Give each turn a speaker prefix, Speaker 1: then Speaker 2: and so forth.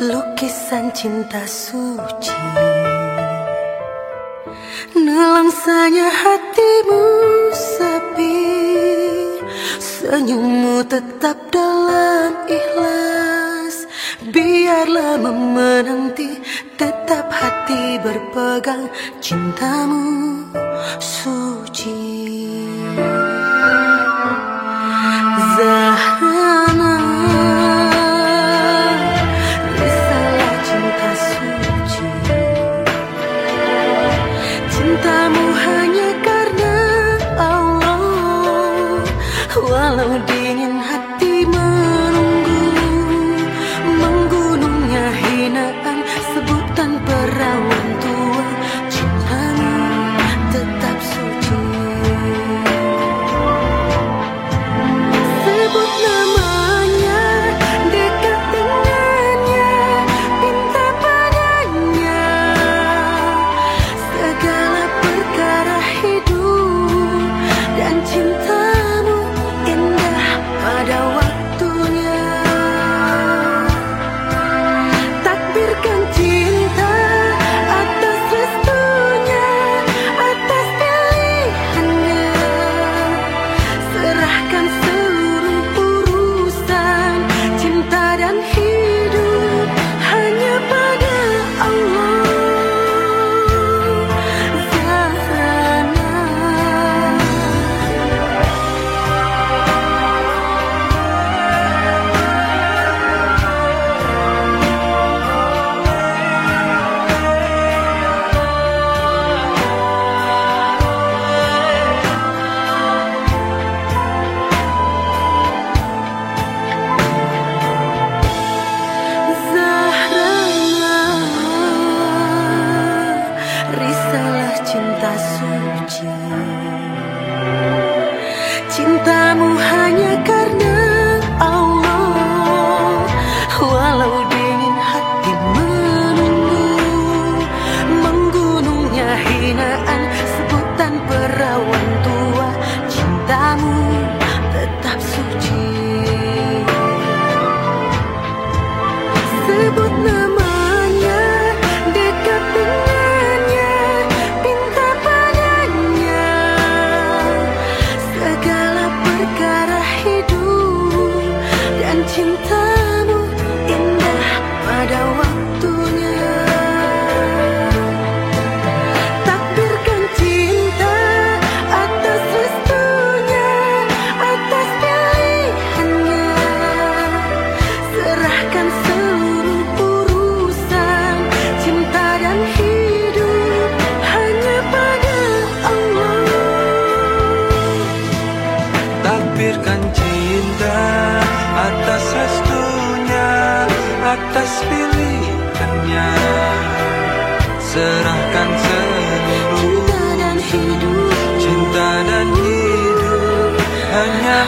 Speaker 1: Lukisan cinta suci. Langsanya hatimu sepi Senyummu tetap dalam ikhlas. Biarlah memenanti Tetap hati berpegang Cintamu suci. walau dia atas pilihannya. Serahkan seluruh Cinta dan hidup. Cinta dan hidup. Hanya